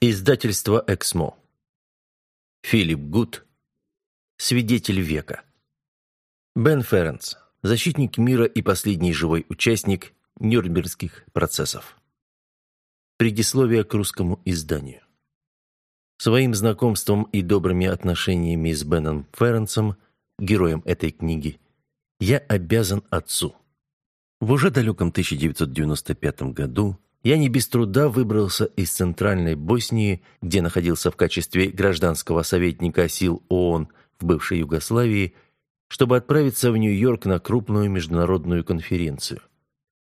Издательство «Эксмо». Филипп Гуд. Свидетель века. Бен Ференс. Защитник мира и последний живой участник Нюрнбергских процессов. Предисловие к русскому изданию. Своим знакомством и добрыми отношениями с Беном Ференсом, героем этой книги, я обязан отцу. В уже далеком 1995 году я не без труда выбрался из Центральной Боснии, где находился в качестве гражданского советника сил ООН в бывшей Югославии, чтобы отправиться в Нью-Йорк на крупную международную конференцию.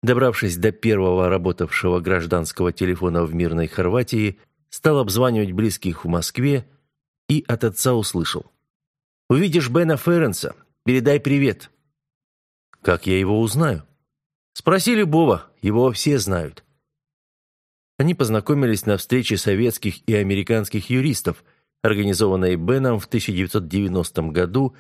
Добравшись до первого работавшего гражданского телефона в мирной Хорватии, стал обзванивать близких в Москве и от отца услышал. «Увидишь Бена Ференса, передай привет». «Как я его узнаю?» «Спроси любого, его все знают». Они познакомились на встрече советских и американских юристов, организованной Беном в 1990 году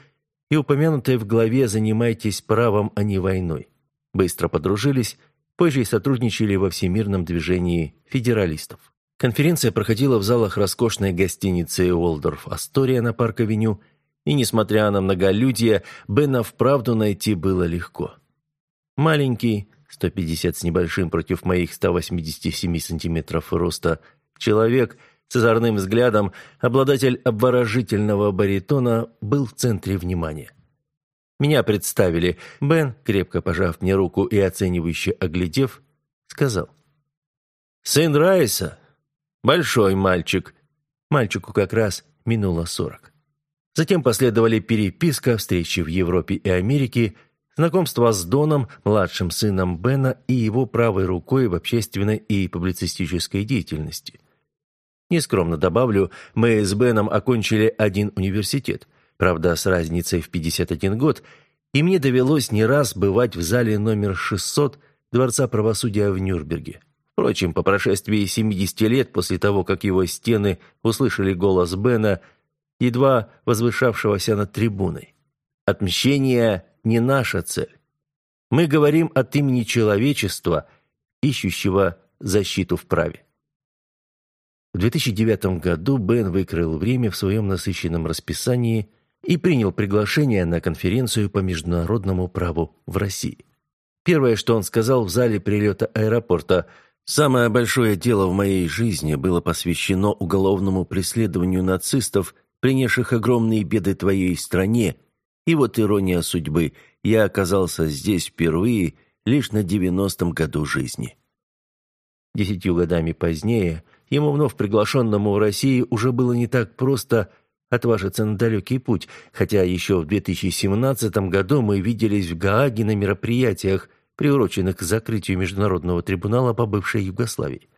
и упомянутой в главе «Занимайтесь правом, а не войной». Быстро подружились, позже и сотрудничали во всемирном движении федералистов. Конференция проходила в залах роскошной гостиницы «Уолдорф Астория» на Парк-авеню, и, несмотря на многолюдие, Бена вправду найти было легко. Маленький, 150 с небольшим против моих 187 сантиметров роста, человек с озорным взглядом, обладатель обворожительного баритона, был в центре внимания. Меня представили. Бен, крепко пожав мне руку и оценивающе оглядев, сказал. «Сын Райса. Большой мальчик». Мальчику как раз минуло сорок. Затем последовали переписка, встречи в Европе и Америке – Знакомство с Доном, младшим сыном Бена и его правой рукой в общественной и публицистической деятельности. Нескромно добавлю, мы с Беном окончили один университет, правда, с разницей в 51 год, и мне довелось не раз бывать в зале номер 600 Дворца правосудия в Нюрнберге. Впрочем, по прошествии 70 лет после того, как его стены услышали голос Бена, едва возвышавшегося над трибуной. Отмщение не наша цель. Мы говорим от имени человечества, ищущего защиту в праве. В 2009 году Бен выкрыл время в своем насыщенном расписании и принял приглашение на конференцию по международному праву в России. Первое, что он сказал в зале прилета аэропорта – Самое большое дело в моей жизни было посвящено уголовному преследованию нацистов, принесших огромные беды твоей стране и вот ирония судьбы, я оказался здесь впервые лишь на девяностом году жизни. Десятью годами позднее, ему вновь приглашенному в России уже было не так просто отважиться на далекий путь, хотя еще в 2017 году мы виделись в Гааге на мероприятиях, приуроченных к закрытию Международного трибунала по бывшей Югославии.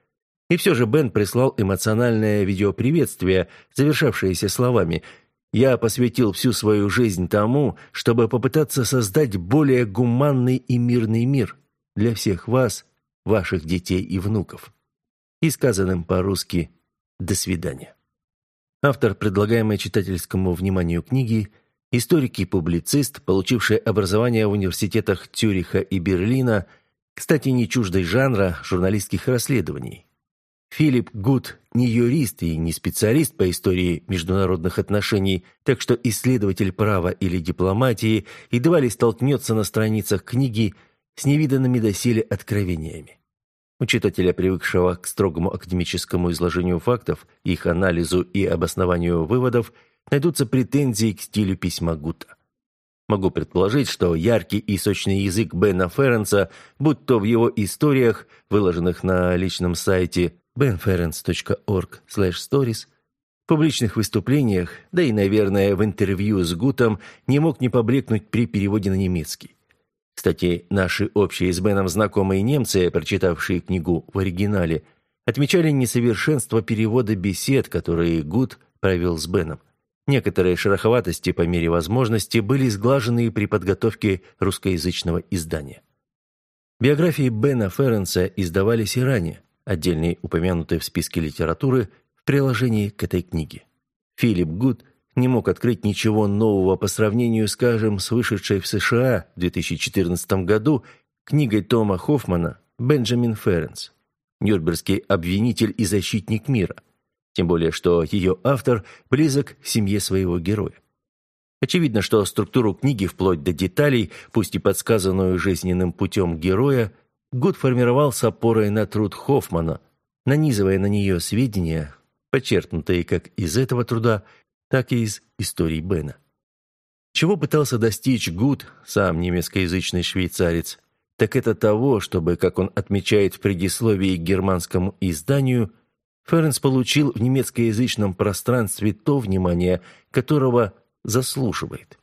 И все же Бен прислал эмоциональное видеоприветствие, завершавшееся словами – я посвятил всю свою жизнь тому, чтобы попытаться создать более гуманный и мирный мир для всех вас, ваших детей и внуков. И сказанным по-русски «до свидания». Автор предлагаемой читательскому вниманию книги – историк и публицист, получивший образование в университетах Цюриха и Берлина, кстати, не чуждой жанра журналистских расследований. Филипп Гуд не юрист и не специалист по истории международных отношений, так что исследователь права или дипломатии едва ли столкнется на страницах книги с невиданными доселе откровениями. У читателя, привыкшего к строгому академическому изложению фактов, их анализу и обоснованию выводов, найдутся претензии к стилю письма Гута. Могу предположить, что яркий и сочный язык Бена Ференса, будь то в его историях, выложенных на личном сайте, benference.org/stories, в публичных выступлениях, да и, наверное, в интервью с Гутом не мог не поблекнуть при переводе на немецкий. Кстати, наши общие с Беном знакомые немцы, прочитавшие книгу в оригинале, отмечали несовершенство перевода бесед, которые Гут провел с Беном. Некоторые шероховатости по мере возможности были сглажены при подготовке русскоязычного издания. Биографии Бена Ференса издавались и ранее отдельные упомянутые в списке литературы, в приложении к этой книге. Филипп Гуд не мог открыть ничего нового по сравнению, скажем, с вышедшей в США в 2014 году книгой Тома Хоффмана «Бенджамин Ференс. Нюрнбергский обвинитель и защитник мира», Тем более, что ее автор близок к семье своего героя. Очевидно, что структуру книги вплоть до деталей, пусть и подсказанную жизненным путем героя, Гуд формировал с опорой на труд Хоффмана, нанизывая на нее сведения, подчеркнутые как из этого труда, так и из историй Бена. Чего пытался достичь Гуд, сам немецкоязычный швейцарец, так это того, чтобы, как он отмечает в предисловии к германскому изданию, Ференс получил в немецкоязычном пространстве то внимание, которого заслуживает.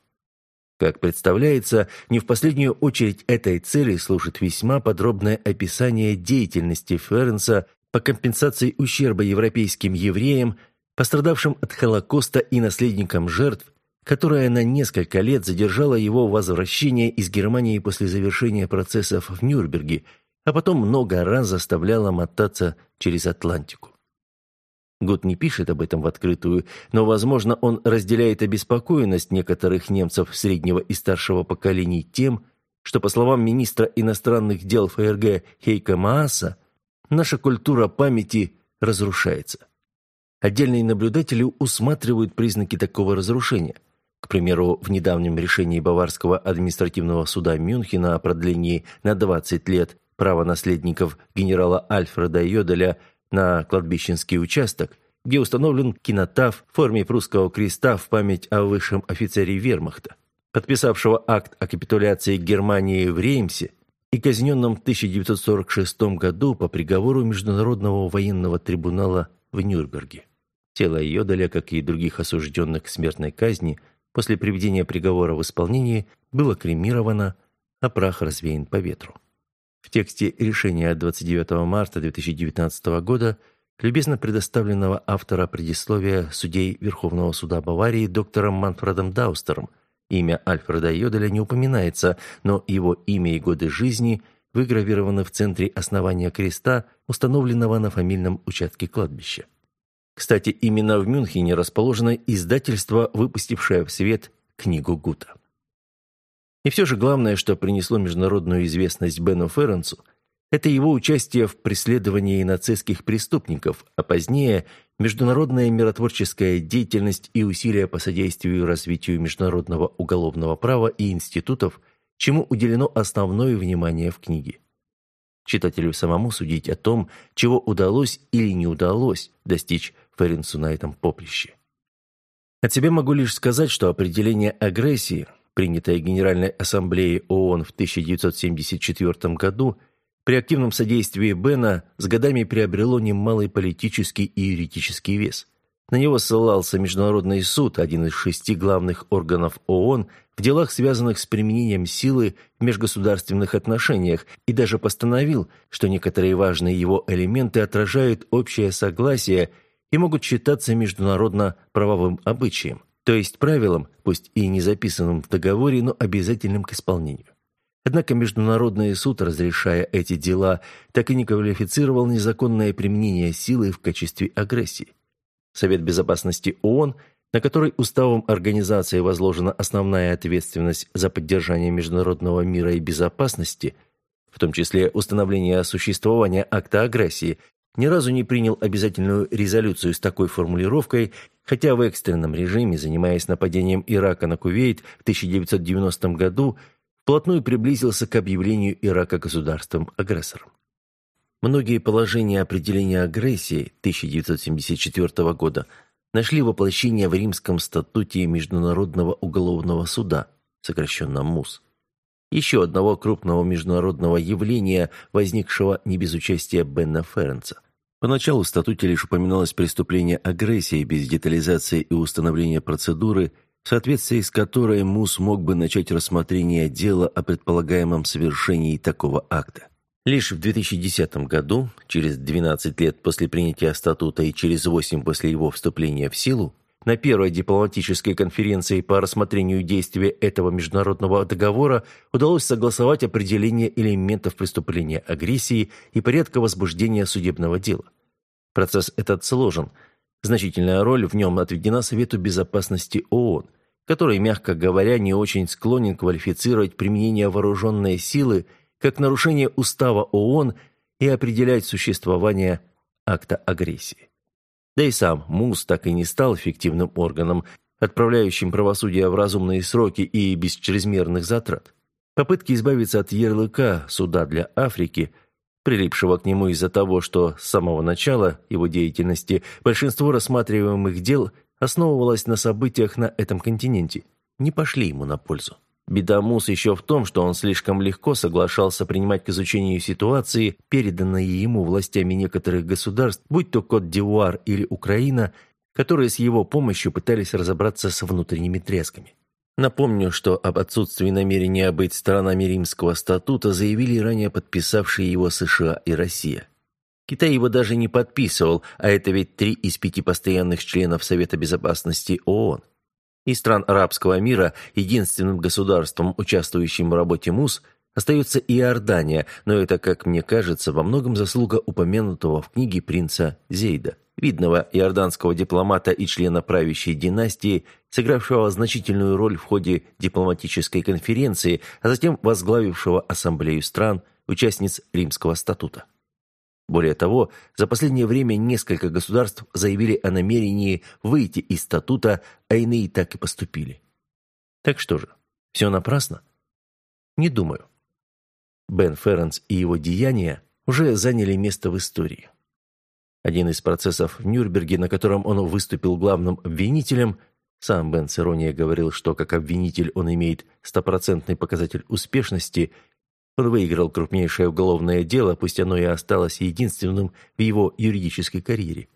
Как представляется, не в последнюю очередь этой цели служит весьма подробное описание деятельности Ференса по компенсации ущерба европейским евреям, пострадавшим от Холокоста и наследникам жертв, которая на несколько лет задержала его возвращение из Германии после завершения процессов в Нюрнберге, а потом много раз заставляла мотаться через Атлантику. Год не пишет об этом в открытую, но, возможно, он разделяет обеспокоенность некоторых немцев среднего и старшего поколений тем, что, по словам министра иностранных дел ФРГ Хейка Мааса, наша культура памяти разрушается. Отдельные наблюдатели усматривают признаки такого разрушения. К примеру, в недавнем решении Баварского административного суда Мюнхена о продлении на 20 лет права наследников генерала Альфреда Йоделя – на кладбищенский участок, где установлен кинотаф в форме прусского креста в память о высшем офицере вермахта, подписавшего акт о капитуляции Германии в Реймсе и казненном в 1946 году по приговору Международного военного трибунала в Нюрнберге. Тело Йодаля, как и других осужденных к смертной казни, после приведения приговора в исполнение, было кремировано, а прах развеян по ветру. В тексте решения от 29 марта 2019 года, любезно предоставленного автора предисловия судей Верховного суда Баварии доктором Манфредом Даустером, имя Альфреда Йоделя не упоминается, но его имя и годы жизни выгравированы в центре основания креста, установленного на фамильном участке кладбища. Кстати, именно в Мюнхене расположено издательство, выпустившее в свет книгу Гута. И все же главное, что принесло международную известность Бену Ференсу, это его участие в преследовании нацистских преступников, а позднее международная миротворческая деятельность и усилия по содействию развитию международного уголовного права и институтов, чему уделено основное внимание в книге. Читателю самому судить о том, чего удалось или не удалось достичь Ференсу на этом поприще. От себя могу лишь сказать, что определение агрессии – принятое Генеральной Ассамблеей ООН в 1974 году, при активном содействии Бена с годами приобрело немалый политический и юридический вес. На него ссылался Международный суд, один из шести главных органов ООН, в делах, связанных с применением силы в межгосударственных отношениях, и даже постановил, что некоторые важные его элементы отражают общее согласие и могут считаться международно-правовым обычаем то есть правилам, пусть и не записанным в договоре, но обязательным к исполнению. Однако Международный суд, разрешая эти дела, так и не квалифицировал незаконное применение силы в качестве агрессии. Совет Безопасности ООН, на который уставом организации возложена основная ответственность за поддержание международного мира и безопасности, в том числе установление существования акта агрессии, ни разу не принял обязательную резолюцию с такой формулировкой, хотя в экстренном режиме, занимаясь нападением Ирака на Кувейт в 1990 году, вплотную приблизился к объявлению Ирака государством-агрессором. Многие положения определения агрессии 1974 года нашли воплощение в Римском статуте Международного уголовного суда, сокращенно МУС. Еще одного крупного международного явления, возникшего не без участия Бенна Ференца – Поначалу в статуте лишь упоминалось преступление агрессии без детализации и установления процедуры, в соответствии с которой МУС мог бы начать рассмотрение дела о предполагаемом совершении такого акта. Лишь в 2010 году, через 12 лет после принятия статута и через 8 после его вступления в силу, на первой дипломатической конференции по рассмотрению действия этого международного договора удалось согласовать определение элементов преступления агрессии и порядка возбуждения судебного дела. Процесс этот сложен. Значительная роль в нем отведена Совету Безопасности ООН, который, мягко говоря, не очень склонен квалифицировать применение вооруженной силы как нарушение устава ООН и определять существование акта агрессии. Да и сам МУС так и не стал эффективным органом, отправляющим правосудие в разумные сроки и без чрезмерных затрат. Попытки избавиться от ярлыка «суда для Африки», прилипшего к нему из-за того, что с самого начала его деятельности большинство рассматриваемых дел основывалось на событиях на этом континенте, не пошли ему на пользу. Беда Мус еще в том, что он слишком легко соглашался принимать к изучению ситуации, переданные ему властями некоторых государств, будь то Кот-Дивуар или Украина, которые с его помощью пытались разобраться с внутренними тресками. Напомню, что об отсутствии намерения быть сторонами Римского статута заявили ранее подписавшие его США и Россия. Китай его даже не подписывал, а это ведь три из пяти постоянных членов Совета Безопасности ООН. Из стран арабского мира единственным государством, участвующим в работе МУС, остается Иордания, но это, как мне кажется, во многом заслуга упомянутого в книге принца Зейда, видного иорданского дипломата и члена правящей династии, сыгравшего значительную роль в ходе дипломатической конференции, а затем возглавившего ассамблею стран, участниц Римского статута. Более того, за последнее время несколько государств заявили о намерении выйти из статута, а иные так и поступили. Так что же, все напрасно? Не думаю. Бен Ференс и его деяния уже заняли место в истории. Один из процессов в Нюрнберге, на котором он выступил главным обвинителем, сам Бен с иронией говорил, что как обвинитель он имеет стопроцентный показатель успешности – он выиграл крупнейшее уголовное дело, пусть оно и осталось единственным в его юридической карьере.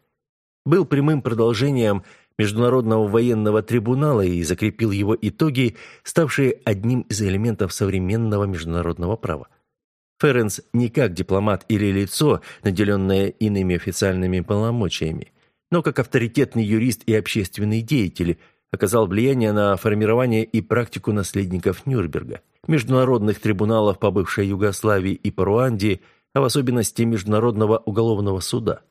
Был прямым продолжением Международного военного трибунала и закрепил его итоги, ставшие одним из элементов современного международного права. Ференс не как дипломат или лицо, наделенное иными официальными полномочиями, но как авторитетный юрист и общественный деятель, оказал влияние на формирование и практику наследников Нюрнберга – международных трибуналов по бывшей Югославии и по Руанде, а в особенности Международного уголовного суда.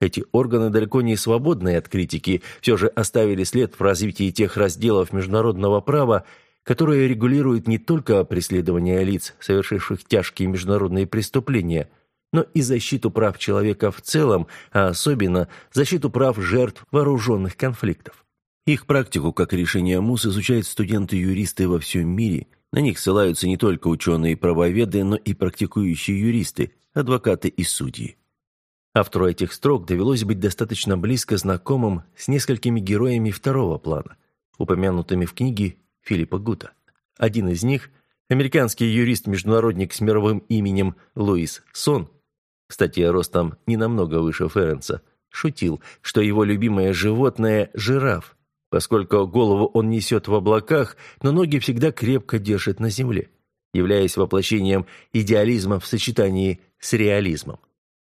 Эти органы, далеко не свободные от критики, все же оставили след в развитии тех разделов международного права, которые регулируют не только преследование лиц, совершивших тяжкие международные преступления, но и защиту прав человека в целом, а особенно защиту прав жертв вооруженных конфликтов. Их практику, как решение МУС, изучают студенты-юристы во всем мире – на них ссылаются не только ученые-правоведы, но и практикующие юристы, адвокаты и судьи. Автору этих строк довелось быть достаточно близко знакомым с несколькими героями второго плана, упомянутыми в книге Филиппа Гута. Один из них – американский юрист-международник с мировым именем Луис Сон, кстати, ростом не намного выше Ференса, шутил, что его любимое животное – жираф, поскольку голову он несет в облаках, но ноги всегда крепко держит на земле, являясь воплощением идеализма в сочетании с реализмом.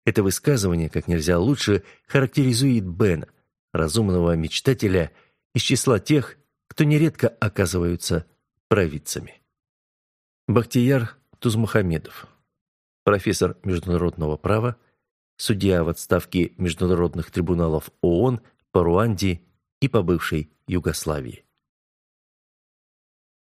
Это высказывание как нельзя лучше характеризует Бена, разумного мечтателя из числа тех, кто нередко оказываются провидцами. Бахтияр Тузмухамедов, профессор международного права, судья в отставке международных трибуналов ООН по Руанде и по бывшей Югославии.